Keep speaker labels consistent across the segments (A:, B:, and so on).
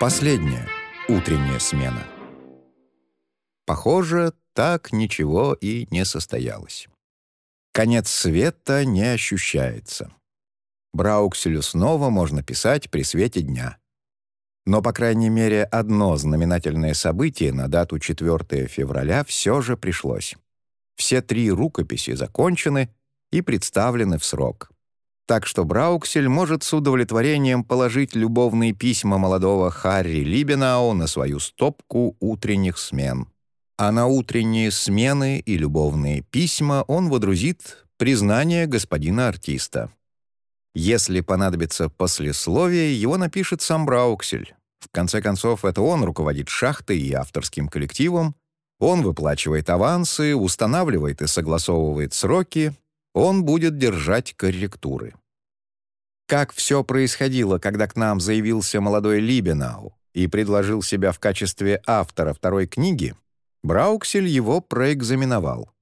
A: Последняя, утренняя смена. Похоже, так ничего и не состоялось. Конец света не ощущается. Браукселю снова можно писать при свете дня. Но, по крайней мере, одно знаменательное событие на дату 4 февраля все же пришлось. Все три рукописи закончены и представлены в срок так что Брауксель может с удовлетворением положить любовные письма молодого Харри Либенау на свою стопку утренних смен. А на утренние смены и любовные письма он водрузит признание господина артиста. Если понадобится послесловие, его напишет сам Брауксель. В конце концов, это он руководит шахтой и авторским коллективом, он выплачивает авансы, устанавливает и согласовывает сроки, он будет держать корректуры. Как все происходило, когда к нам заявился молодой Либенау и предложил себя в качестве автора второй книги, Брауксель его проэкзаменовал.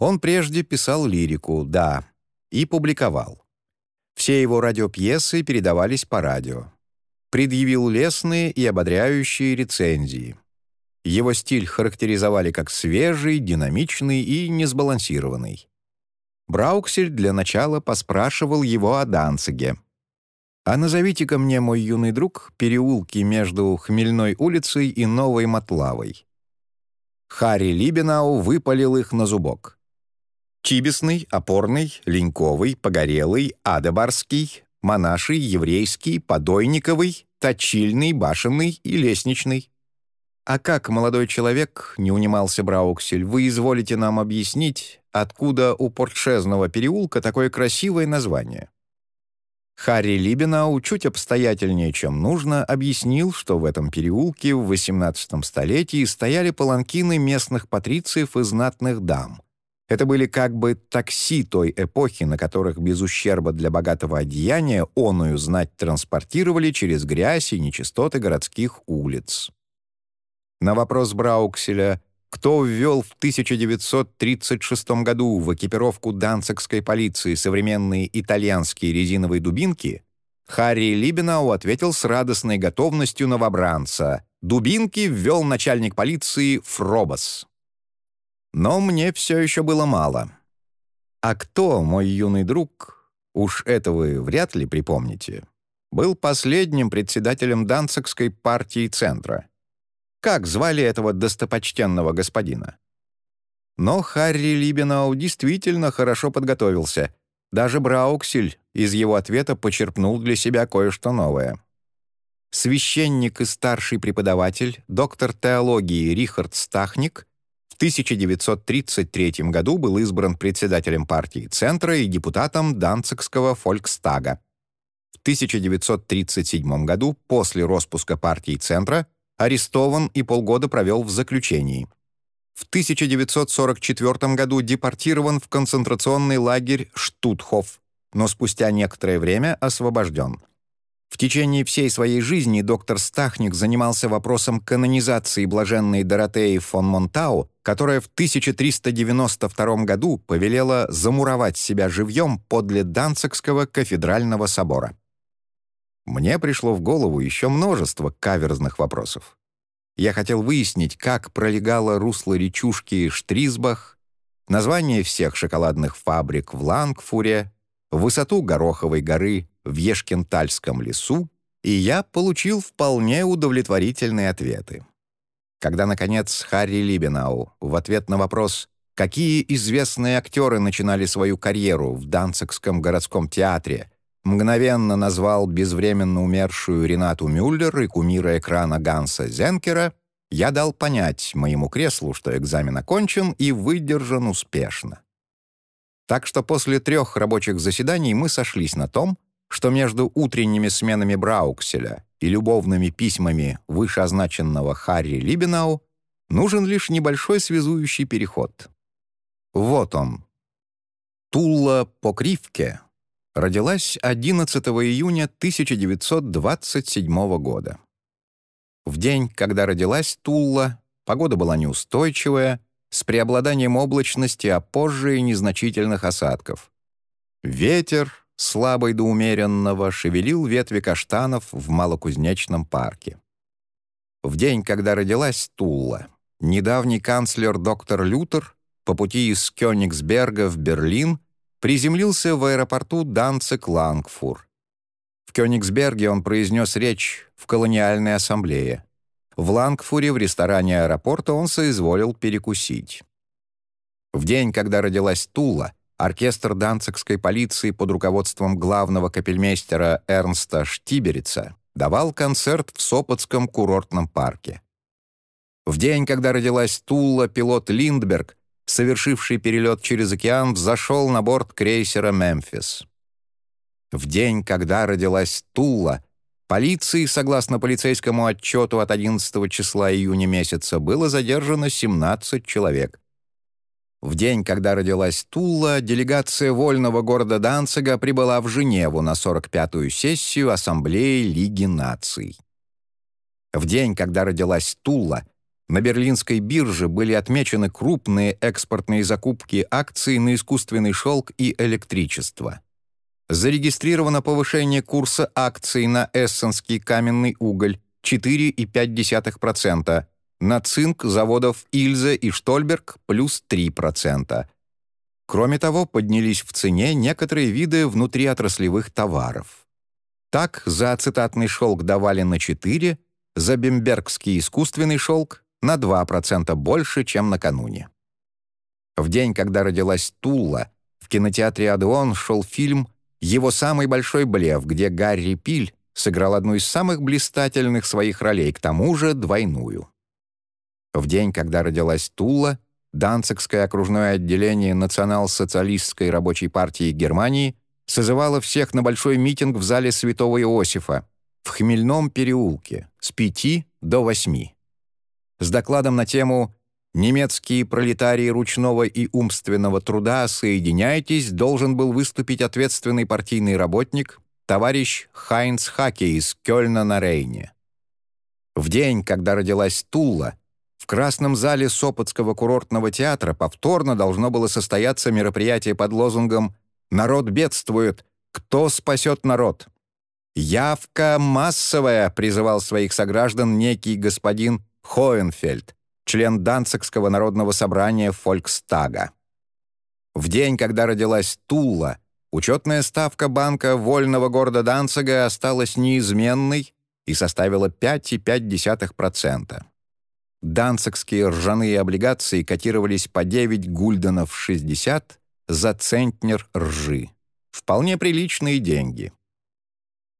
A: Он прежде писал лирику, да, и публиковал. Все его радиопьесы передавались по радио. Предъявил лестные и ободряющие рецензии. Его стиль характеризовали как свежий, динамичный и несбалансированный. Брауксель для начала поспрашивал его о Данциге. «А назовите-ка мне, мой юный друг, переулки между Хмельной улицей и Новой Матлавой». Харри Либенау выпалил их на зубок. Чибисный, Опорный, Леньковый, Погорелый, Адебарский, Монаший, Еврейский, Подойниковый, Точильный, Башенный и Лестничный. «А как, молодой человек, — не унимался Брауксель, — вы изволите нам объяснить, откуда у Портшезного переулка такое красивое название?» Харри Либенау чуть обстоятельнее, чем нужно, объяснил, что в этом переулке в XVIII столетии стояли паланкины местных патрициев и знатных дам. Это были как бы такси той эпохи, на которых без ущерба для богатого одеяния оную знать транспортировали через грязь и нечистоты городских улиц. На вопрос Браукселя, кто ввел в 1936 году в экипировку данцикской полиции современные итальянские резиновые дубинки, Харри Либенау ответил с радостной готовностью новобранца. Дубинки ввел начальник полиции Фробос. Но мне все еще было мало. А кто, мой юный друг, уж это вы вряд ли припомните, был последним председателем Данцикской партии Центра — как звали этого достопочтенного господина? Но Харри Либенау действительно хорошо подготовился. Даже Брауксель из его ответа почерпнул для себя кое-что новое. Священник и старший преподаватель, доктор теологии Рихард Стахник, в 1933 году был избран председателем партии Центра и депутатом Данцикского фолькстага. В 1937 году, после распуска партии Центра, арестован и полгода провел в заключении. В 1944 году депортирован в концентрационный лагерь Штутхоф, но спустя некоторое время освобожден. В течение всей своей жизни доктор Стахник занимался вопросом канонизации блаженной Доротеи фон Монтау, которая в 1392 году повелела замуровать себя живьем подле Данцикского кафедрального собора. Мне пришло в голову еще множество каверзных вопросов. Я хотел выяснить, как пролегало русло речушки Штрисбах, название всех шоколадных фабрик в Лангфуре, высоту Гороховой горы в Ешкентальском лесу, и я получил вполне удовлетворительные ответы. Когда, наконец, Харри Либенау в ответ на вопрос «Какие известные актеры начинали свою карьеру в Данцикском городском театре?» Мгновенно назвал безвременно умершую Ренату Мюллер и кумира экрана Ганса Зенкера, я дал понять моему креслу, что экзамен окончен и выдержан успешно. Так что после трех рабочих заседаний мы сошлись на том, что между утренними сменами Браукселя и любовными письмами вышеозначенного Харри Либенау нужен лишь небольшой связующий переход. Вот он. Тула по кривке родилась 11 июня 1927 года. В день, когда родилась Тулла, погода была неустойчивая, с преобладанием облачности, а позже и незначительных осадков. Ветер, слабый до умеренного, шевелил ветви каштанов в малокузнечном парке. В день, когда родилась Тула, недавний канцлер доктор Лютер по пути из Кёнигсберга в Берлин приземлился в аэропорту Данцик-Лангфур. В Кёнигсберге он произнес речь в колониальной ассамблее. В Лангфуре в ресторане аэропорта он соизволил перекусить. В день, когда родилась Тула, оркестр данцикской полиции под руководством главного капельмейстера Эрнста Штиберица давал концерт в Сопотском курортном парке. В день, когда родилась Тула, пилот Линдберг, совершивший перелет через океан, взошел на борт крейсера «Мемфис». В день, когда родилась Тула, полиции, согласно полицейскому отчету от 11 числа июня месяца, было задержано 17 человек. В день, когда родилась Тула, делегация вольного города Данцига прибыла в Женеву на 45-ю сессию Ассамблеи Лиги наций. В день, когда родилась Тула, на берлинской бирже были отмечены крупные экспортные закупки акций на искусственный шелк и электричество. Зарегистрировано повышение курса акций на эссенский каменный уголь 4,5%, на цинк заводов Ильзе и Штольберг плюс 3%. Кроме того, поднялись в цене некоторые виды внутриотраслевых товаров. Так, за ацетатный шелк давали на 4, за бембергский искусственный шелк на 2% больше, чем накануне. В день, когда родилась Тула, в кинотеатре «Адеон» шел фильм «Его самый большой блеф», где Гарри Пиль сыграл одну из самых блистательных своих ролей, к тому же двойную. В день, когда родилась Тула, Данцикское окружное отделение Национал-социалистской рабочей партии Германии созывало всех на большой митинг в зале Святого Иосифа в Хмельном переулке с 5 до 8. С докладом на тему «Немецкие пролетарии ручного и умственного труда, соединяйтесь» должен был выступить ответственный партийный работник, товарищ Хайнц Хаке из Кёльна на Рейне. В день, когда родилась Тула, в Красном зале Сопотского курортного театра повторно должно было состояться мероприятие под лозунгом «Народ бедствует! Кто спасет народ?» «Явка массовая!» — призывал своих сограждан некий господин Хоенфельд, член Данцикского народного собрания Фолькстага. В день, когда родилась Тула, учетная ставка банка вольного города Данцига осталась неизменной и составила 5,5%. Данцикские ржаные облигации котировались по 9 гульденов 60 за центнер ржи. Вполне приличные деньги.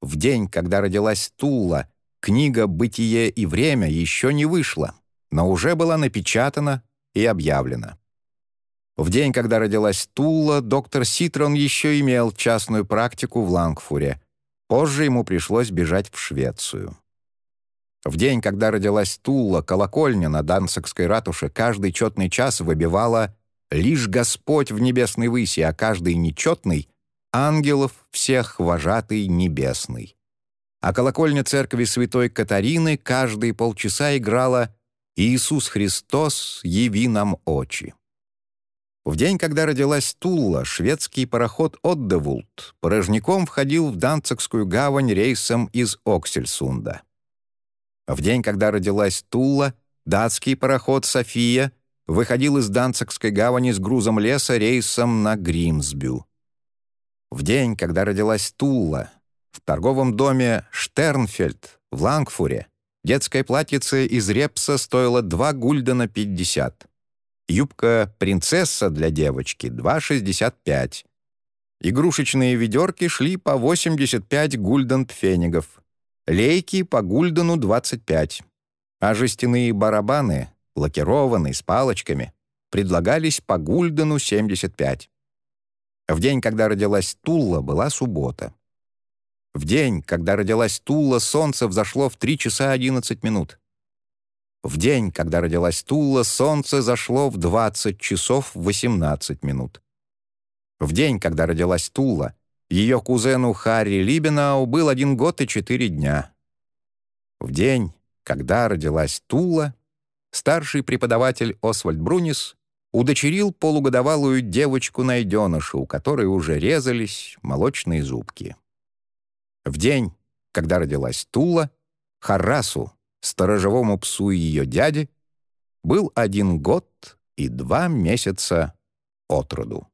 A: В день, когда родилась Тула, книга «Бытие и время» еще не вышла, но уже была напечатана и объявлена. В день, когда родилась Тула, доктор Ситрон еще имел частную практику в Лангфуре. Позже ему пришлось бежать в Швецию. В день, когда родилась Тула, колокольня на Данцикской ратуше каждый четный час выбивала «Лишь Господь в небесной выси, а каждый нечетный — ангелов всех вожатый небесный». А колокольня церкви святой Катарины каждые полчаса играла «Иисус Христос, яви нам очи». В день, когда родилась Тула, шведский пароход «Отдевулт» порожняком входил в Данцикскую гавань рейсом из Оксельсунда. В день, когда родилась Тула, датский пароход «София» выходил из Данцикской гавани с грузом леса рейсом на Гримсбю. В день, когда родилась Тула, в торговом доме «Штернфельд» в Лангфуре детская платьице из репса стоила 2 гульдена 50. Юбка «Принцесса» для девочки — 2,65. Игрушечные ведерки шли по 85 гульден пфенигов лейки по гульдену 25, а жестяные барабаны, лакированные, с палочками, предлагались по гульдену 75. В день, когда родилась Тула, была суббота. В день, когда родилась Тула, солнце взошло в 3 часа 11 минут. В день, когда родилась Тула, солнце зашло в 20 часов 18 минут. В день, когда родилась Тула, ее кузену Харри Либенау был один год и четыре дня. В день, когда родилась Тула, старший преподаватель Освальд Брунис удочерил полугодовалую девочку-найденыша, у которой уже резались молочные зубки. В день, когда родилась Тула, Харасу, сторожевому псу ее дяди, был один год и два месяца от роду.